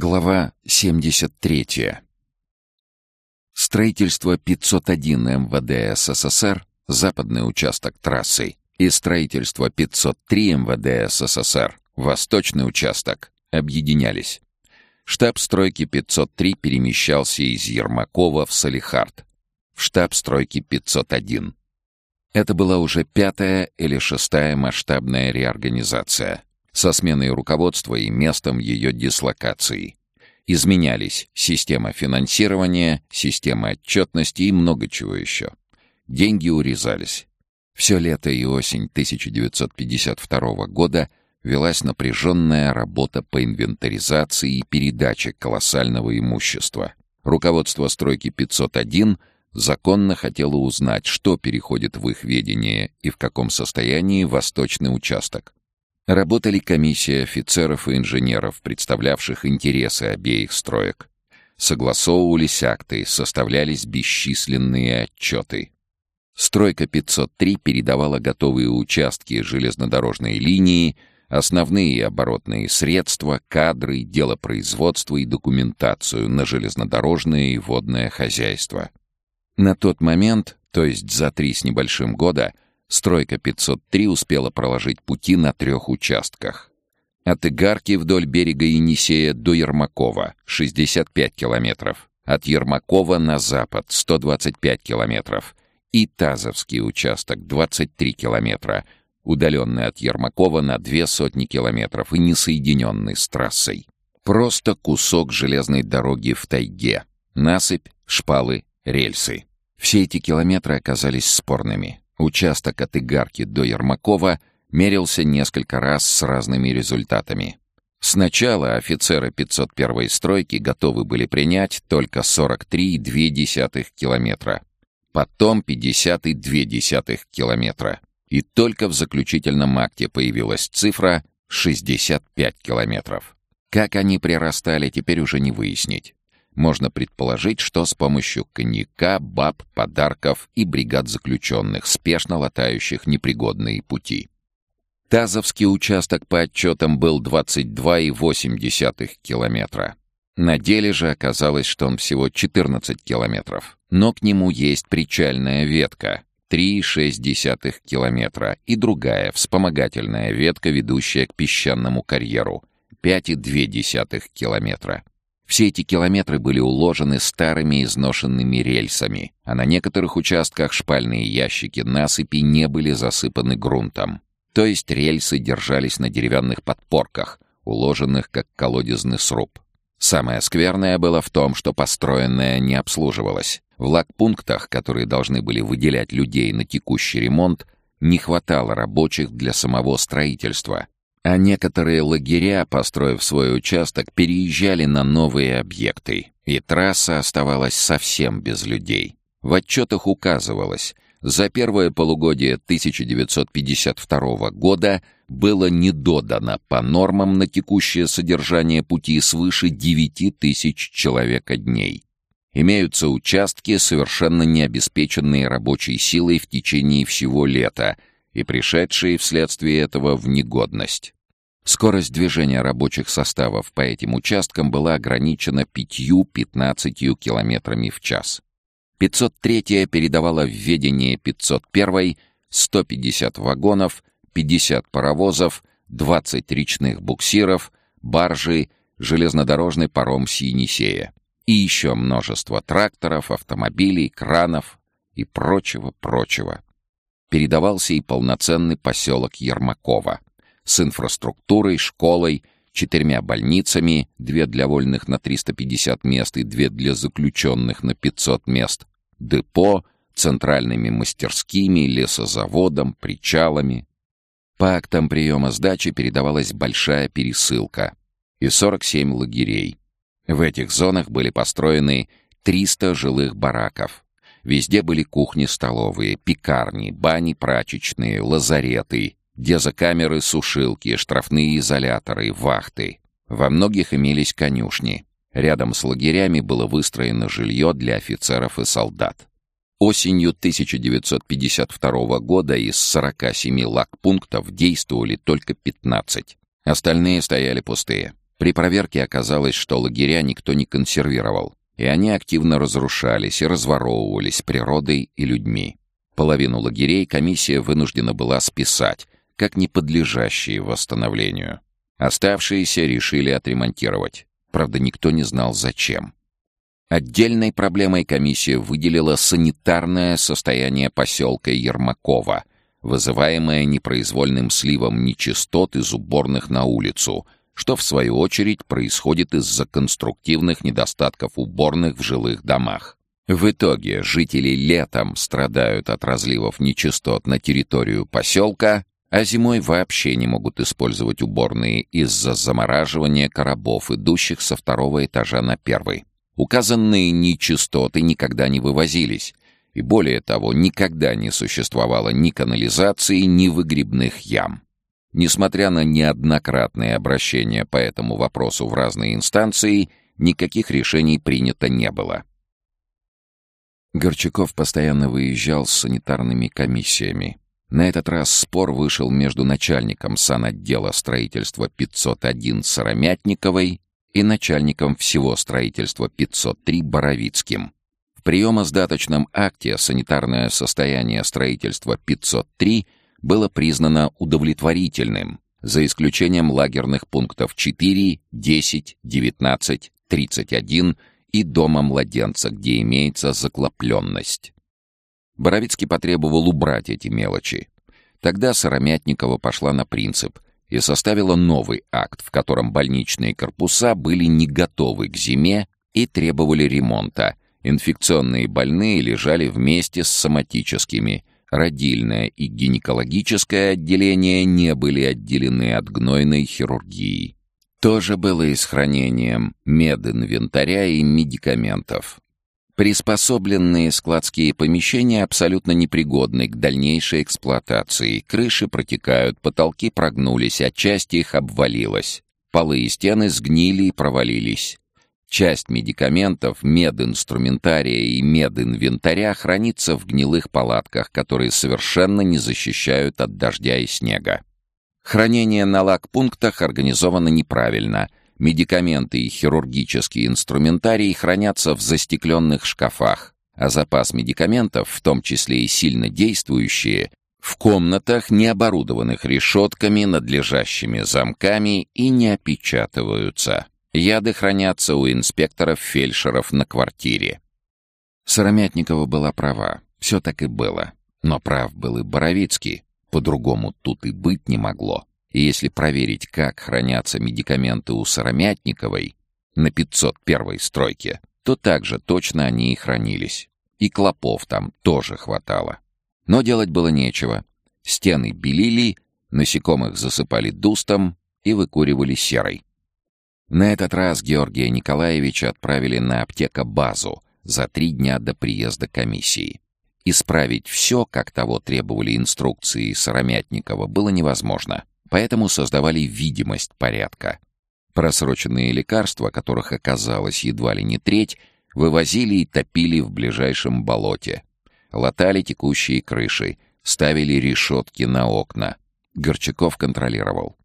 Глава 73. Строительство 501 МВД СССР, западный участок трассы, и строительство 503 МВД СССР, восточный участок, объединялись. Штаб стройки 503 перемещался из Ермакова в Салихард, в штаб стройки 501. Это была уже пятая или шестая масштабная реорганизация — со сменой руководства и местом ее дислокации. Изменялись система финансирования, система отчетности и много чего еще. Деньги урезались. Все лето и осень 1952 года велась напряженная работа по инвентаризации и передаче колоссального имущества. Руководство стройки 501 законно хотело узнать, что переходит в их ведение и в каком состоянии восточный участок. Работали комиссии офицеров и инженеров, представлявших интересы обеих строек. Согласовывались акты, составлялись бесчисленные отчеты. Стройка 503 передавала готовые участки железнодорожной линии, основные оборотные средства, кадры, дело производства и документацию на железнодорожное и водное хозяйство. На тот момент, то есть за три с небольшим года, Стройка 503 успела проложить пути на трех участках. От Игарки вдоль берега Енисея до Ермакова — 65 километров. От Ермакова на запад — 125 километров. И Тазовский участок — 23 километра, удаленный от Ермакова на две сотни километров и не соединенный с трассой. Просто кусок железной дороги в тайге. Насыпь, шпалы, рельсы. Все эти километры оказались спорными. Участок от Игарки до Ермакова мерился несколько раз с разными результатами. Сначала офицеры 501-й стройки готовы были принять только 43,2 километра, потом 50,2 километра. И только в заключительном акте появилась цифра 65 километров. Как они прирастали, теперь уже не выяснить. Можно предположить, что с помощью коньяка, баб, подарков и бригад заключенных, спешно латающих непригодные пути. Тазовский участок по отчетам был 22,8 километра. На деле же оказалось, что он всего 14 километров. Но к нему есть причальная ветка 3,6 километра и другая вспомогательная ветка, ведущая к песчаному карьеру 5,2 километра. Все эти километры были уложены старыми изношенными рельсами, а на некоторых участках шпальные ящики насыпи не были засыпаны грунтом. То есть рельсы держались на деревянных подпорках, уложенных как колодезный сруб. Самое скверное было в том, что построенное не обслуживалось. В лагпунктах, которые должны были выделять людей на текущий ремонт, не хватало рабочих для самого строительства, а некоторые лагеря, построив свой участок, переезжали на новые объекты, и трасса оставалась совсем без людей. В отчетах указывалось, за первое полугодие 1952 года было недодано по нормам на текущее содержание пути свыше 9 тысяч человека дней. Имеются участки, совершенно не обеспеченные рабочей силой в течение всего лета и пришедшие вследствие этого в негодность. Скорость движения рабочих составов по этим участкам была ограничена 5-15 километрами в час. 503-я передавала в ведение 501-й 150 вагонов, 50 паровозов, 20 речных буксиров, баржи, железнодорожный паром с Енисея и еще множество тракторов, автомобилей, кранов и прочего-прочего. Передавался и полноценный поселок Ермакова — с инфраструктурой, школой, четырьмя больницами, две для вольных на 350 мест и две для заключенных на 500 мест, депо, центральными мастерскими, лесозаводом, причалами. По актам приема сдачи передавалась большая пересылка и 47 лагерей. В этих зонах были построены 300 жилых бараков. Везде были кухни-столовые, пекарни, бани-прачечные, лазареты, дезокамеры, сушилки, штрафные изоляторы, вахты. Во многих имелись конюшни. Рядом с лагерями было выстроено жилье для офицеров и солдат. Осенью 1952 года из 47 лагпунктов действовали только 15. Остальные стояли пустые. При проверке оказалось, что лагеря никто не консервировал, и они активно разрушались и разворовывались природой и людьми. Половину лагерей комиссия вынуждена была списать, как не подлежащие восстановлению. Оставшиеся решили отремонтировать. Правда, никто не знал зачем. Отдельной проблемой комиссия выделила санитарное состояние поселка Ермакова, вызываемое непроизвольным сливом нечистот из уборных на улицу, что в свою очередь происходит из-за конструктивных недостатков уборных в жилых домах. В итоге жители летом страдают от разливов нечистот на территорию поселка, а зимой вообще не могут использовать уборные из-за замораживания коробов, идущих со второго этажа на первый. Указанные нечистоты никогда не вывозились, и более того, никогда не существовало ни канализации, ни выгребных ям. Несмотря на неоднократные обращения по этому вопросу в разные инстанции, никаких решений принято не было. Горчаков постоянно выезжал с санитарными комиссиями. На этот раз спор вышел между начальником санотдела строительства 501 Сыромятниковой и начальником всего строительства 503 Боровицким. В приемо-сдаточном акте санитарное состояние строительства 503 было признано удовлетворительным, за исключением лагерных пунктов 4, 10, 19, 31 и дома младенца, где имеется заклопленность. Боровицкий потребовал убрать эти мелочи. Тогда Сыромятникова пошла на принцип и составила новый акт, в котором больничные корпуса были не готовы к зиме и требовали ремонта. Инфекционные больные лежали вместе с соматическими. Родильное и гинекологическое отделение не были отделены от гнойной хирургии. То же было и с хранением мединвентаря и медикаментов. Приспособленные складские помещения абсолютно непригодны к дальнейшей эксплуатации. Крыши протекают, потолки прогнулись, а часть их обвалилась. Полы и стены сгнили и провалились. Часть медикаментов, мединструментария и мединвентаря хранится в гнилых палатках, которые совершенно не защищают от дождя и снега. Хранение на лагпунктах организовано неправильно — Медикаменты и хирургический инструментарий хранятся в застекленных шкафах, а запас медикаментов, в том числе и сильно действующие, в комнатах, не оборудованных решетками, надлежащими замками и не опечатываются. Яды хранятся у инспекторов-фельдшеров на квартире. Сыромятникова была права. Все так и было. Но прав был и Боровицкий. По-другому тут и быть не могло. И если проверить, как хранятся медикаменты у Сыромятниковой на 501 стройке, то также точно они и хранились. И клопов там тоже хватало. Но делать было нечего. Стены белили, насекомых засыпали дустом и выкуривали серой. На этот раз Георгия Николаевича отправили на аптека-базу за три дня до приезда комиссии. Исправить все, как того требовали инструкции Сыромятникова, было невозможно поэтому создавали видимость порядка. Просроченные лекарства, которых оказалось едва ли не треть, вывозили и топили в ближайшем болоте. Латали текущие крыши, ставили решетки на окна. Горчаков контролировал.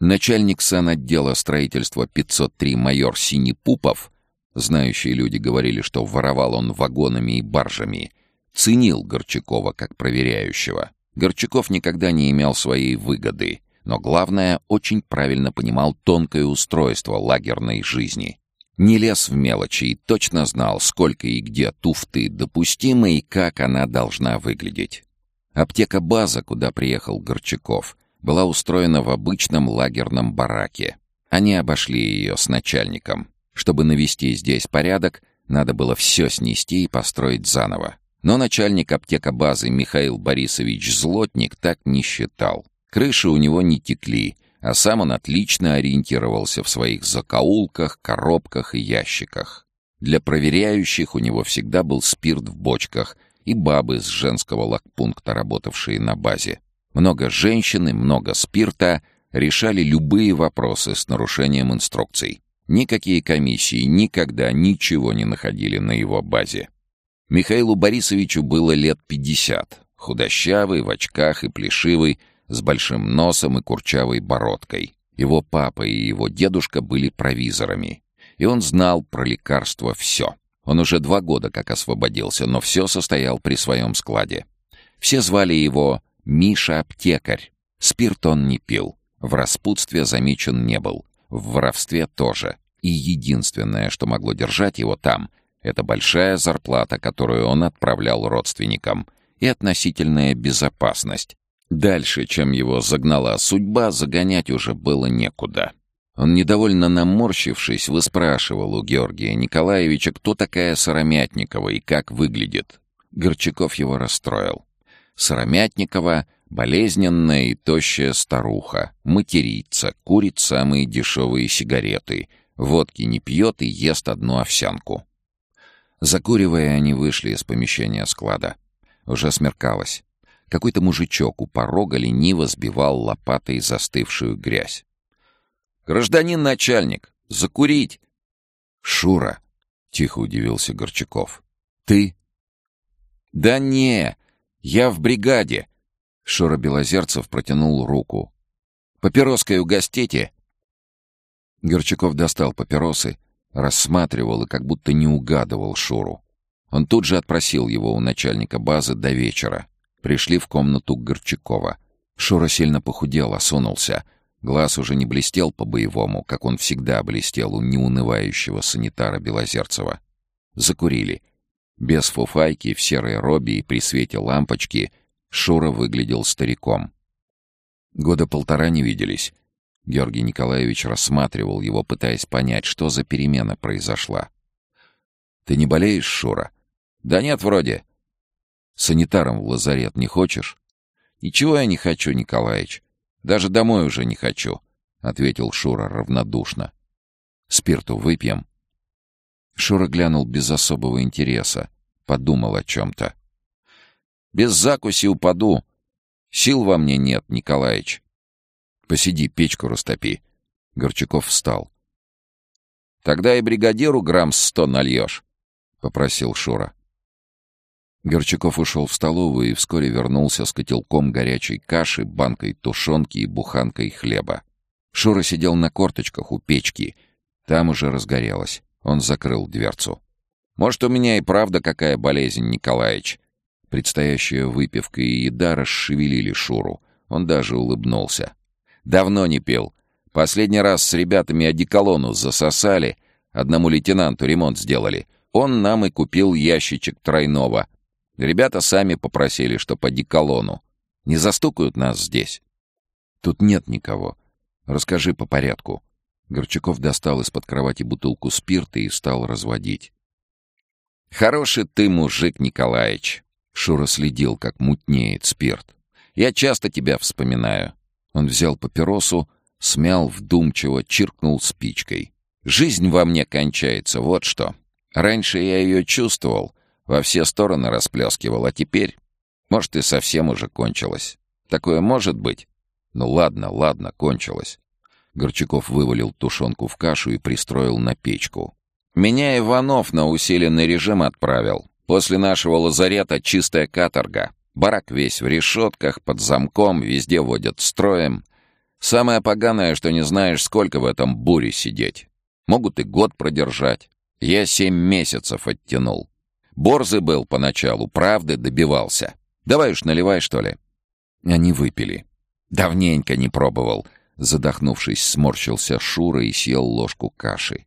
Начальник санотдела строительства 503 майор Синепупов, знающие люди говорили, что воровал он вагонами и баржами, ценил Горчакова как проверяющего. Горчаков никогда не имел своей выгоды, но главное, очень правильно понимал тонкое устройство лагерной жизни. Не лез в мелочи и точно знал, сколько и где туфты допустимы и как она должна выглядеть. Аптека-база, куда приехал Горчаков, была устроена в обычном лагерном бараке. Они обошли ее с начальником. Чтобы навести здесь порядок, надо было все снести и построить заново. Но начальник аптека базы Михаил Борисович Злотник так не считал. Крыши у него не текли, а сам он отлично ориентировался в своих закоулках, коробках и ящиках. Для проверяющих у него всегда был спирт в бочках и бабы с женского лагпункта, работавшие на базе. Много женщин и много спирта решали любые вопросы с нарушением инструкций. Никакие комиссии никогда ничего не находили на его базе. Михаилу Борисовичу было лет пятьдесят. Худощавый, в очках и плешивый, с большим носом и курчавой бородкой. Его папа и его дедушка были провизорами. И он знал про лекарства все. Он уже два года как освободился, но все состоял при своем складе. Все звали его Миша-аптекарь. Спирт он не пил. В распутстве замечен не был. В воровстве тоже. И единственное, что могло держать его там, это большая зарплата, которую он отправлял родственникам, и относительная безопасность. Дальше, чем его загнала судьба, загонять уже было некуда. Он, недовольно наморщившись, выспрашивал у Георгия Николаевича, кто такая Сыромятникова и как выглядит. Горчаков его расстроил. Сыромятникова — болезненная и тощая старуха, материца, курит самые дешевые сигареты, водки не пьет и ест одну овсянку. Закуривая, они вышли из помещения склада. Уже смеркалось. Какой-то мужичок у порога лениво сбивал лопатой застывшую грязь. «Гражданин начальник, закурить!» «Шура!» — тихо удивился Горчаков. «Ты?» «Да не, я в бригаде!» Шура Белозерцев протянул руку. «Папироской угостите?» Горчаков достал папиросы, рассматривал и как будто не угадывал Шуру. Он тут же отпросил его у начальника базы до вечера. Пришли в комнату Горчакова. Шура сильно похудел, осунулся. Глаз уже не блестел по-боевому, как он всегда блестел у неунывающего санитара Белозерцева. Закурили. Без фуфайки, в серой робе и при свете лампочки Шура выглядел стариком. Года полтора не виделись. Георгий Николаевич рассматривал его, пытаясь понять, что за перемена произошла. «Ты не болеешь, Шура?» «Да нет, вроде». «Санитаром в лазарет не хочешь?» «Ничего я не хочу, Николаевич. Даже домой уже не хочу», — ответил Шура равнодушно. «Спирту выпьем?» Шура глянул без особого интереса, подумал о чем-то. «Без закуси упаду. Сил во мне нет, Николаевич. Посиди, печку растопи. Горчаков встал. Тогда и бригадиру грамм сто нальешь, попросил Шура. Горчаков ушел в столовую и вскоре вернулся с котелком горячей каши, банкой тушенки и буханкой хлеба. Шура сидел на корточках у печки. Там уже разгорелось. Он закрыл дверцу. «Может, у меня и правда какая болезнь, Николаевич?» Предстоящая выпивка и еда расшевелили Шуру. Он даже улыбнулся. Давно не пил. Последний раз с ребятами одеколону засосали. Одному лейтенанту ремонт сделали. Он нам и купил ящичек тройного. Ребята сами попросили, что по одеколону. Не застукают нас здесь? Тут нет никого. Расскажи по порядку. Горчаков достал из-под кровати бутылку спирта и стал разводить. «Хороший ты мужик, Николаевич!» Шура следил, как мутнеет спирт. «Я часто тебя вспоминаю. Он взял папиросу, смял вдумчиво, чиркнул спичкой. «Жизнь во мне кончается, вот что. Раньше я ее чувствовал, во все стороны расплескивал, а теперь, может, и совсем уже кончилось. Такое может быть? Ну ладно, ладно, кончилось». Горчаков вывалил тушенку в кашу и пристроил на печку. «Меня Иванов на усиленный режим отправил. После нашего лазарета чистая каторга. Барак весь в решетках, под замком, везде водят строем. Самое поганое, что не знаешь, сколько в этом буре сидеть. Могут и год продержать. Я семь месяцев оттянул. Борзый был поначалу, правды добивался. Давай уж наливай, что ли. Они выпили. Давненько не пробовал. Задохнувшись, сморщился Шура и съел ложку каши.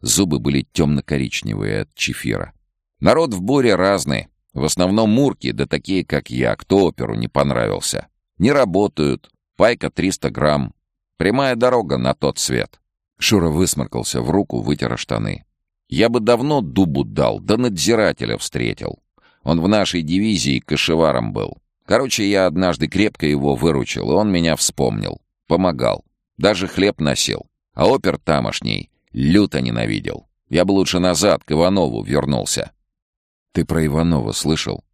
Зубы были темно-коричневые от чефира. Народ в буре разный. В основном мурки, да такие, как я, кто оперу не понравился. Не работают. Пайка 300 грамм. Прямая дорога на тот свет. Шура высморкался в руку, вытер штаны. Я бы давно дубу дал, да надзирателя встретил. Он в нашей дивизии кошеваром был. Короче, я однажды крепко его выручил, и он меня вспомнил. Помогал. Даже хлеб носил. А опер тамошний люто ненавидел. Я бы лучше назад, к Иванову, вернулся. «Ты про Иванова слышал?»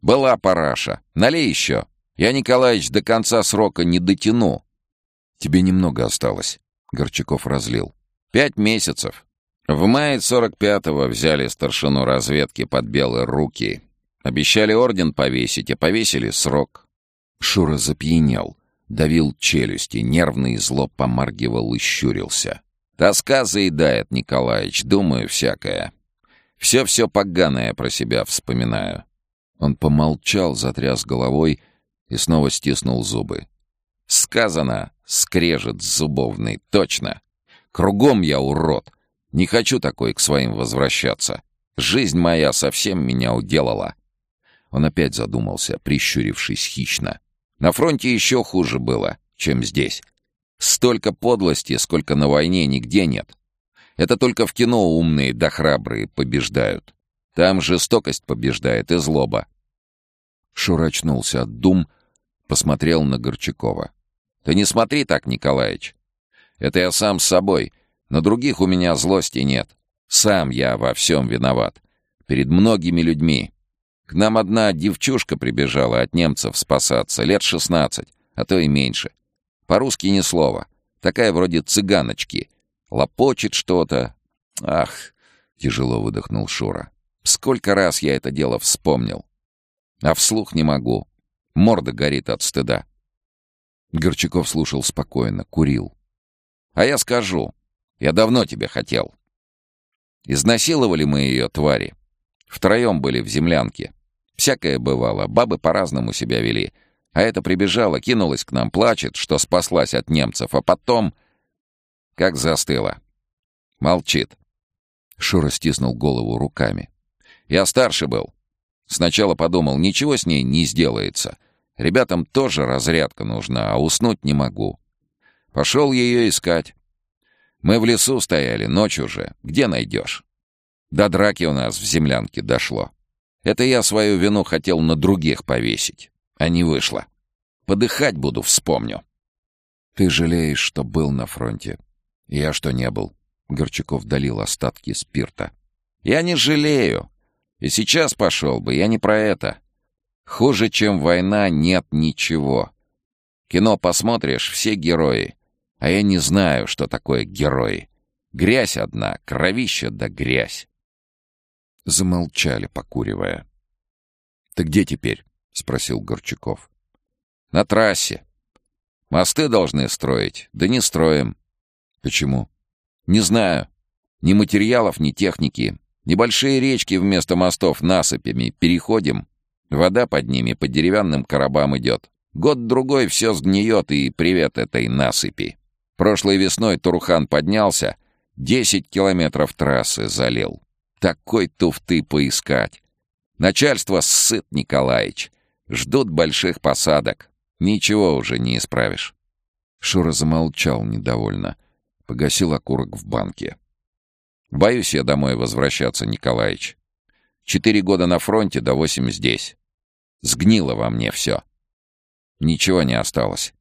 «Была параша. Налей еще. Я, Николаевич, до конца срока не дотяну». «Тебе немного осталось», — Горчаков разлил. «Пять месяцев. В мае 45-го взяли старшину разведки под белые руки. Обещали орден повесить, а повесили срок». Шура запьянел. Давил челюсти, нервный зло помаргивал и щурился. Тоска заедает, Николаич, думаю всякое. Все-все поганое про себя вспоминаю. Он помолчал, затряс головой и снова стиснул зубы. Сказано, скрежет зубовный, точно. Кругом я урод. Не хочу такой к своим возвращаться. Жизнь моя совсем меня уделала. Он опять задумался, прищурившись хищно. На фронте еще хуже было, чем здесь. Столько подлости, сколько на войне нигде нет. Это только в кино умные да храбрые побеждают. Там жестокость побеждает и злоба. Шур очнулся от дум, посмотрел на Горчакова. «Ты не смотри так, Николаич. Это я сам с собой. На других у меня злости нет. Сам я во всем виноват. Перед многими людьми. К нам одна девчушка прибежала от немцев спасаться, лет шестнадцать, а то и меньше. По-русски ни слова. Такая вроде цыганочки. Лопочет что-то. Ах, тяжело выдохнул Шура. Сколько раз я это дело вспомнил. А вслух не могу. Морда горит от стыда. Горчаков слушал спокойно, курил. А я скажу. Я давно тебе хотел. Изнасиловали мы ее, твари. Втроем были в землянке. Всякое бывало, бабы по-разному себя вели. А эта прибежала, кинулась к нам, плачет, что спаслась от немцев, а потом... Как застыла. Молчит. Шура стиснул голову руками. Я старше был. Сначала подумал, ничего с ней не сделается. Ребятам тоже разрядка нужна, а уснуть не могу. Пошел ее искать. Мы в лесу стояли, ночь уже. Где найдешь? До драки у нас в землянке дошло. Это я свою вину хотел на других повесить, а не вышло. Подыхать буду, вспомню. Ты жалеешь, что был на фронте. Я что не был. Горчаков долил остатки спирта. Я не жалею. И сейчас пошел бы, я не про это. Хуже, чем война, нет ничего. Кино посмотришь, все герои. А я не знаю, что такое герои. Грязь одна, кровища да грязь. Замолчали, покуривая. «Ты где теперь?» — спросил Горчаков. «На трассе. Мосты должны строить, да не строим». «Почему?» «Не знаю. Ни материалов, ни техники. Небольшие речки вместо мостов насыпями. Переходим. Вода под ними по деревянным коробам идет. Год-другой все сгниет, и привет этой насыпи. Прошлой весной Турхан поднялся, десять километров трассы залил. Такой туфты поискать. Начальство сыт, Николаич. Ждут больших посадок. Ничего уже не исправишь. Шура замолчал недовольно. Погасил окурок в банке. Боюсь я домой возвращаться, Николаич. Четыре года на фронте, да восемь здесь. Сгнило во мне все. Ничего не осталось.